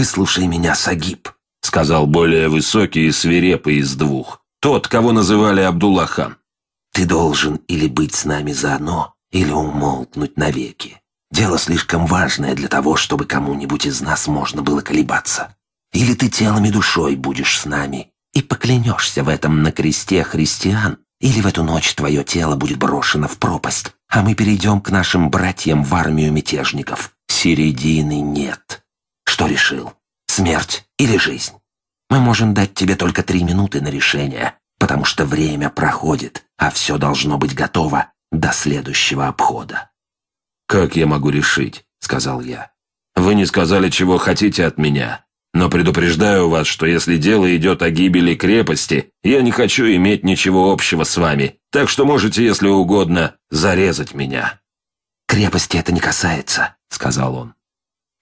«Выслушай меня, Сагиб», — сказал более высокий и свирепый из двух. Тот, кого называли Абдуллахан. «Ты должен или быть с нами заодно, или умолкнуть навеки. Дело слишком важное для того, чтобы кому-нибудь из нас можно было колебаться. Или ты телом и душой будешь с нами и поклянешься в этом на кресте христиан, или в эту ночь твое тело будет брошено в пропасть, а мы перейдем к нашим братьям в армию мятежников. Середины нет. Что решил? Смерть или жизнь? Мы можем дать тебе только три минуты на решение, потому что время проходит, а все должно быть готово до следующего обхода. «Как я могу решить?» — сказал я. «Вы не сказали, чего хотите от меня. Но предупреждаю вас, что если дело идет о гибели крепости, я не хочу иметь ничего общего с вами, так что можете, если угодно, зарезать меня». «Крепости это не касается», — сказал он.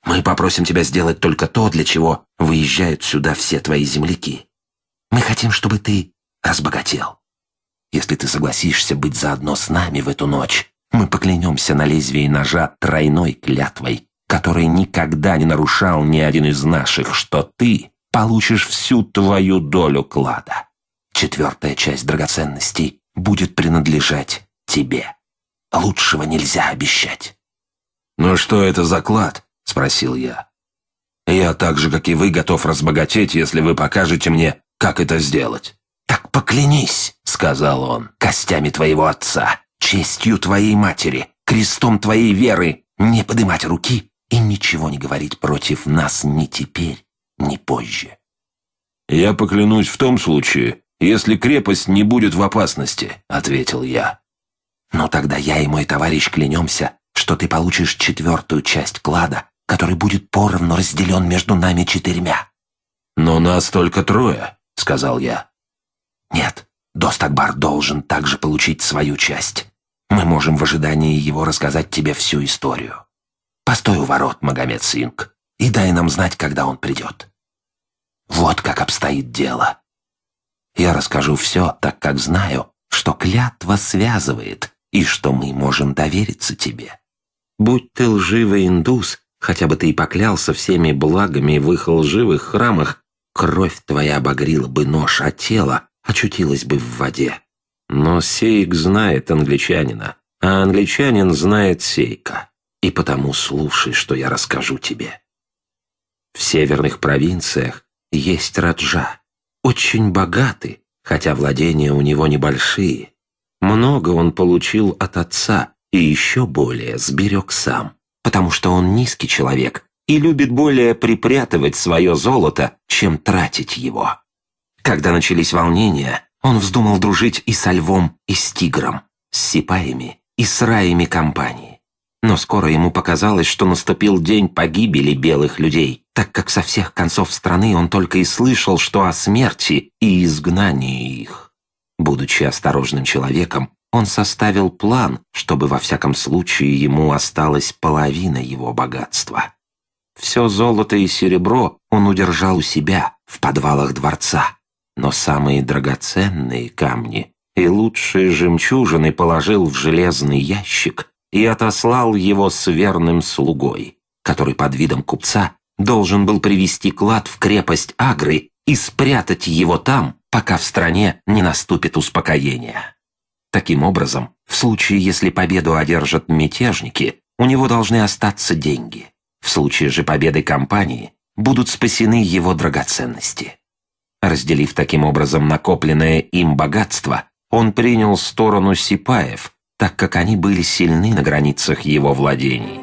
«Мы попросим тебя сделать только то, для чего выезжают сюда все твои земляки. Мы хотим, чтобы ты разбогател. Если ты согласишься быть заодно с нами в эту ночь, мы поклянемся на лезвии ножа тройной клятвой, который никогда не нарушал ни один из наших, что ты получишь всю твою долю клада. Четвертая часть драгоценностей будет принадлежать тебе. Лучшего нельзя обещать. «Ну что это за клад?» — спросил я. «Я так же, как и вы, готов разбогатеть, если вы покажете мне, как это сделать». «Так поклянись», — сказал он, — «костями твоего отца, честью твоей матери, крестом твоей веры, не подымать руки и ничего не говорить против нас ни теперь, ни позже. «Я поклянусь в том случае, если крепость не будет в опасности», — ответил я. «Но тогда я и мой товарищ клянемся, что ты получишь четвертую часть клада, который будет поровну разделен между нами четырьмя». «Но нас только трое», — сказал я. «Нет, Достакбар должен также получить свою часть. Мы можем в ожидании его рассказать тебе всю историю. Постой у ворот, Магомед Синг, и дай нам знать, когда он придет. Вот как обстоит дело. Я расскажу все, так как знаю, что клятва связывает, и что мы можем довериться тебе. Будь ты лживый индус, хотя бы ты и поклялся всеми благами в их лживых храмах, кровь твоя обогрила бы нож, а тело очутилось бы в воде. Но Сейк знает англичанина, а англичанин знает Сейка. И потому слушай, что я расскажу тебе. В северных провинциях есть Раджа. Очень богатый, хотя владения у него небольшие. Много он получил от отца и еще более сберег сам, потому что он низкий человек и любит более припрятывать свое золото, чем тратить его. Когда начались волнения, он вздумал дружить и со львом, и с тигром, с сипаями и с раями компании. Но скоро ему показалось, что наступил день погибели белых людей, так как со всех концов страны он только и слышал, что о смерти и изгнании их. Будучи осторожным человеком, он составил план, чтобы во всяком случае ему осталась половина его богатства. Все золото и серебро он удержал у себя, в подвалах дворца, но самые драгоценные камни и лучшие жемчужины положил в железный ящик и отослал его с верным слугой, который под видом купца должен был привести клад в крепость Агры и спрятать его там, пока в стране не наступит успокоение. Таким образом, в случае, если победу одержат мятежники, у него должны остаться деньги. В случае же победы компании будут спасены его драгоценности. Разделив таким образом накопленное им богатство, он принял сторону сипаев – так как они были сильны на границах его владений.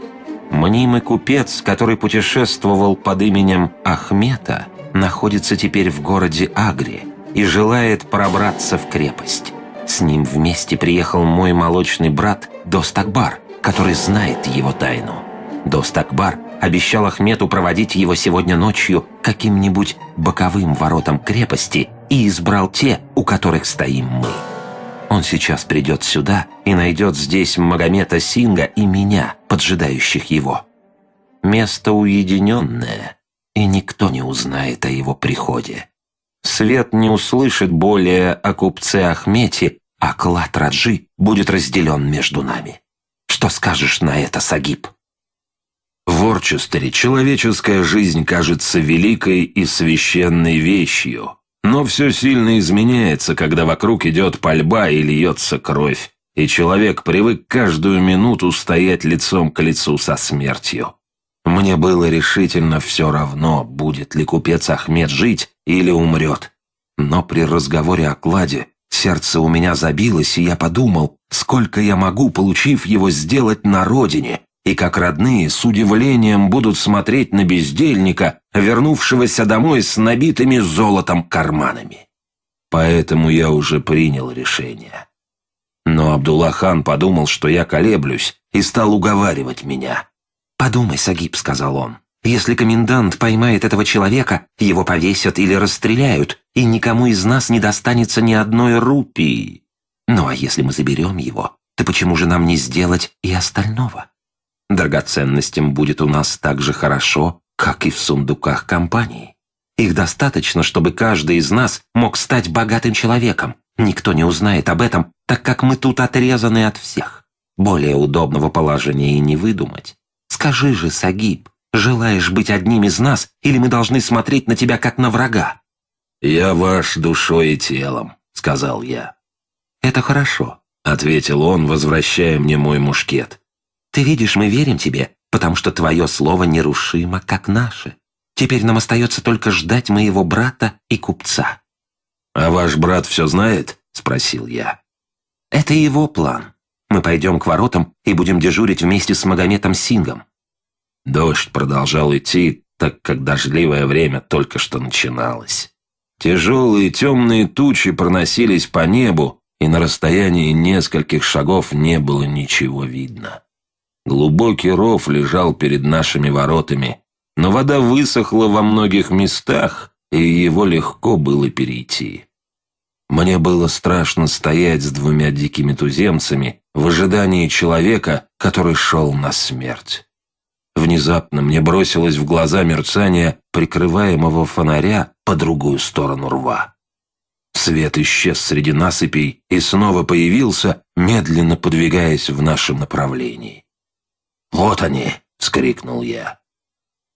Мнимый купец, который путешествовал под именем Ахмета, находится теперь в городе Агре и желает пробраться в крепость. С ним вместе приехал мой молочный брат Достакбар, который знает его тайну. Достакбар обещал Ахмету проводить его сегодня ночью каким-нибудь боковым воротом крепости и избрал те, у которых стоим мы. Он сейчас придет сюда и найдет здесь Магомета Синга и меня, поджидающих его. Место уединенное, и никто не узнает о его приходе. Свет не услышит более о купце Ахмете, а клад Раджи будет разделен между нами. Что скажешь на это, Сагиб?» В Орчестере человеческая жизнь кажется великой и священной вещью, но все сильно изменяется, когда вокруг идет пальба и льется кровь, и человек привык каждую минуту стоять лицом к лицу со смертью. Мне было решительно все равно, будет ли купец Ахмед жить или умрет. Но при разговоре о кладе сердце у меня забилось, и я подумал, сколько я могу, получив его, сделать на родине, и как родные с удивлением будут смотреть на бездельника, вернувшегося домой с набитыми золотом карманами. Поэтому я уже принял решение. Но Абдуллахан подумал, что я колеблюсь, и стал уговаривать меня. «Подумай, Сагиб», — сказал он, — «если комендант поймает этого человека, его повесят или расстреляют, и никому из нас не достанется ни одной рупии. Ну а если мы заберем его, то почему же нам не сделать и остального?» Драгоценностям будет у нас так же хорошо, как и в сундуках компании. Их достаточно, чтобы каждый из нас мог стать богатым человеком. Никто не узнает об этом, так как мы тут отрезаны от всех. Более удобного положения и не выдумать. Скажи же, Сагиб, желаешь быть одним из нас, или мы должны смотреть на тебя как на врага?» «Я ваш душой и телом», — сказал я. «Это хорошо», — ответил он, возвращая мне мой мушкет. Ты видишь, мы верим тебе, потому что твое слово нерушимо, как наше. Теперь нам остается только ждать моего брата и купца». «А ваш брат все знает?» – спросил я. «Это его план. Мы пойдем к воротам и будем дежурить вместе с Магометом Сингом». Дождь продолжал идти, так как дождливое время только что начиналось. Тяжелые темные тучи проносились по небу, и на расстоянии нескольких шагов не было ничего видно. Глубокий ров лежал перед нашими воротами, но вода высохла во многих местах, и его легко было перейти. Мне было страшно стоять с двумя дикими туземцами в ожидании человека, который шел на смерть. Внезапно мне бросилось в глаза мерцание прикрываемого фонаря по другую сторону рва. Свет исчез среди насыпей и снова появился, медленно подвигаясь в нашем направлении. «Вот они!» — вскрикнул я.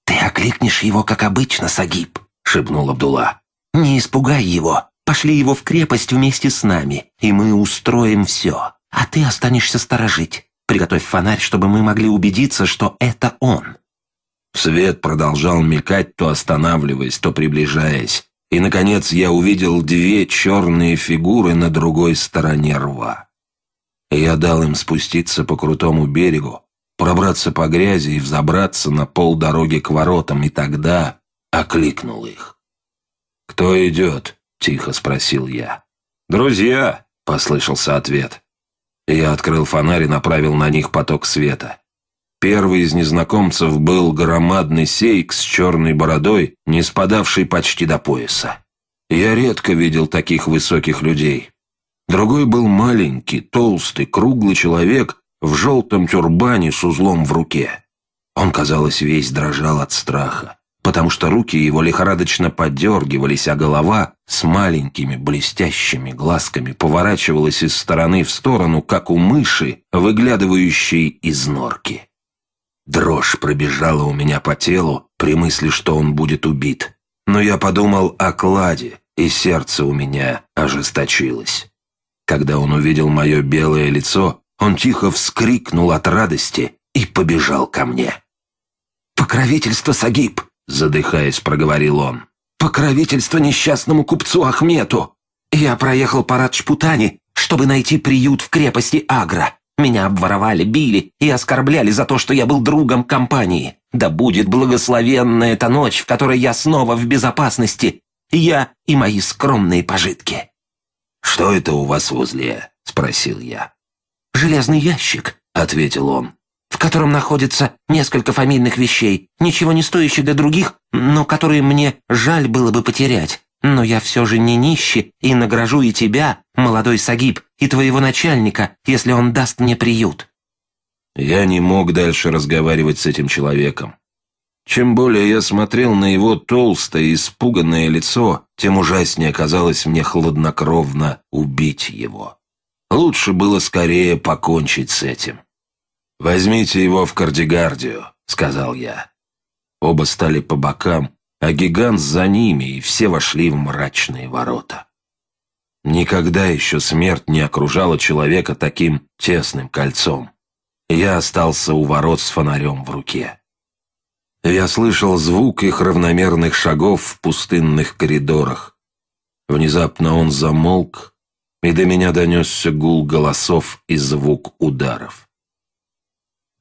«Ты окликнешь его, как обычно, Сагиб!» — шепнул Абдулла. «Не испугай его! Пошли его в крепость вместе с нами, и мы устроим все. А ты останешься сторожить. Приготовь фонарь, чтобы мы могли убедиться, что это он». Свет продолжал мелькать, то останавливаясь, то приближаясь. И, наконец, я увидел две черные фигуры на другой стороне рва. Я дал им спуститься по крутому берегу, пробраться по грязи и взобраться на полдороги к воротам, и тогда окликнул их. «Кто идет?» — тихо спросил я. «Друзья!» — послышался ответ. Я открыл фонарь и направил на них поток света. Первый из незнакомцев был громадный сейк с черной бородой, не спадавший почти до пояса. Я редко видел таких высоких людей. Другой был маленький, толстый, круглый человек в желтом тюрбане с узлом в руке. Он, казалось, весь дрожал от страха, потому что руки его лихорадочно подергивались, а голова с маленькими блестящими глазками поворачивалась из стороны в сторону, как у мыши, выглядывающей из норки. Дрожь пробежала у меня по телу при мысли, что он будет убит. Но я подумал о кладе, и сердце у меня ожесточилось. Когда он увидел мое белое лицо, он тихо вскрикнул от радости и побежал ко мне. «Покровительство Сагиб!» — задыхаясь, проговорил он. «Покровительство несчастному купцу Ахмету! Я проехал парад Шпутани, чтобы найти приют в крепости Агра. Меня обворовали, били и оскорбляли за то, что я был другом компании. Да будет благословенна эта ночь, в которой я снова в безопасности. Я и мои скромные пожитки». «Что это у вас возле?» — спросил я. «Железный ящик», — ответил он, «в котором находится несколько фамильных вещей, ничего не стоящих для других, но которые мне жаль было бы потерять. Но я все же не нищий и награжу и тебя, молодой Сагиб, и твоего начальника, если он даст мне приют». Я не мог дальше разговаривать с этим человеком. Чем более я смотрел на его толстое, испуганное лицо, тем ужаснее казалось мне хладнокровно убить его. Лучше было скорее покончить с этим. «Возьмите его в кардигардию», — сказал я. Оба стали по бокам, а гигант за ними, и все вошли в мрачные ворота. Никогда еще смерть не окружала человека таким тесным кольцом. Я остался у ворот с фонарем в руке. Я слышал звук их равномерных шагов в пустынных коридорах. Внезапно он замолк, и до меня донесся гул голосов и звук ударов.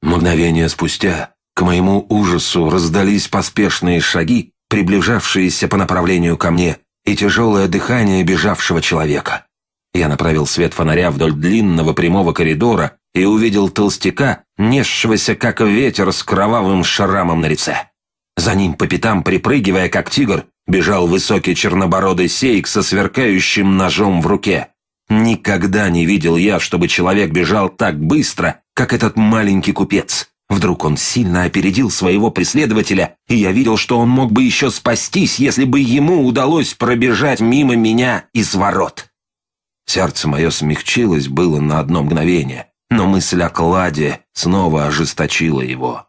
Мгновение спустя, к моему ужасу, раздались поспешные шаги, приближавшиеся по направлению ко мне, и тяжелое дыхание бежавшего человека. Я направил свет фонаря вдоль длинного прямого коридора и увидел толстяка, несшегося как ветер с кровавым шрамом на лице. За ним по пятам, припрыгивая как тигр, бежал высокий чернобородый сейк со сверкающим ножом в руке. Никогда не видел я, чтобы человек бежал так быстро, как этот маленький купец. Вдруг он сильно опередил своего преследователя, и я видел, что он мог бы еще спастись, если бы ему удалось пробежать мимо меня из ворот. Сердце мое смягчилось было на одно мгновение, но мысль о кладе снова ожесточила его.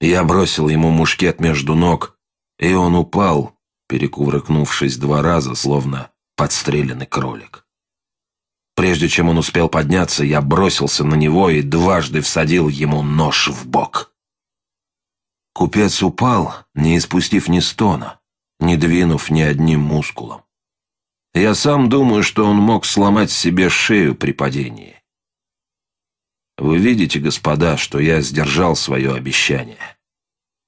Я бросил ему мушкет между ног, и он упал, перекувыркнувшись два раза, словно подстреленный кролик. Прежде чем он успел подняться, я бросился на него и дважды всадил ему нож в бок. Купец упал, не испустив ни стона, не двинув ни одним мускулом. Я сам думаю, что он мог сломать себе шею при падении. Вы видите, господа, что я сдержал свое обещание.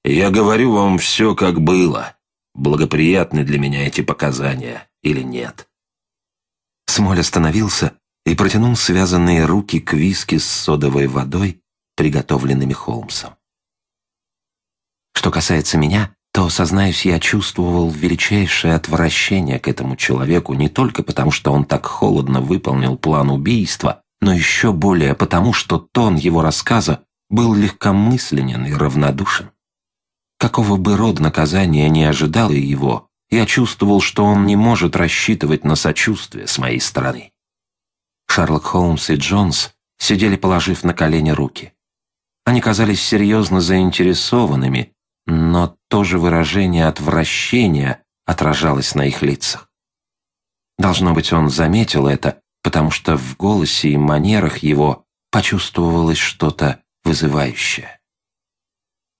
я говорю вам все, как было. Благоприятны для меня эти показания или нет. Смоль остановился и протянул связанные руки к виски с содовой водой, приготовленными Холмсом. Что касается меня, то, сознаюсь, я чувствовал величайшее отвращение к этому человеку не только потому, что он так холодно выполнил план убийства, но еще более потому, что тон его рассказа был легкомысленен и равнодушен. Какого бы рода наказания не ожидало его, я чувствовал, что он не может рассчитывать на сочувствие с моей стороны. Шерлок Холмс и Джонс сидели, положив на колени руки. Они казались серьезно заинтересованными, но то же выражение отвращения отражалось на их лицах. Должно быть, он заметил это, потому что в голосе и манерах его почувствовалось что-то вызывающее.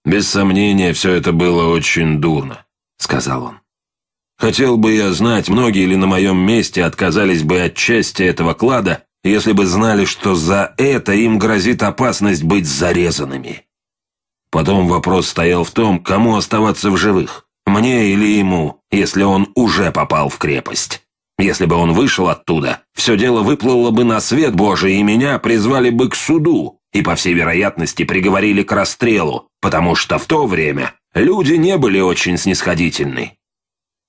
«Без сомнения, все это было очень дурно», — сказал он. Хотел бы я знать, многие ли на моем месте отказались бы от части этого клада, если бы знали, что за это им грозит опасность быть зарезанными. Потом вопрос стоял в том, кому оставаться в живых, мне или ему, если он уже попал в крепость. Если бы он вышел оттуда, все дело выплыло бы на свет Божий, и меня призвали бы к суду, и, по всей вероятности, приговорили к расстрелу, потому что в то время люди не были очень снисходительны.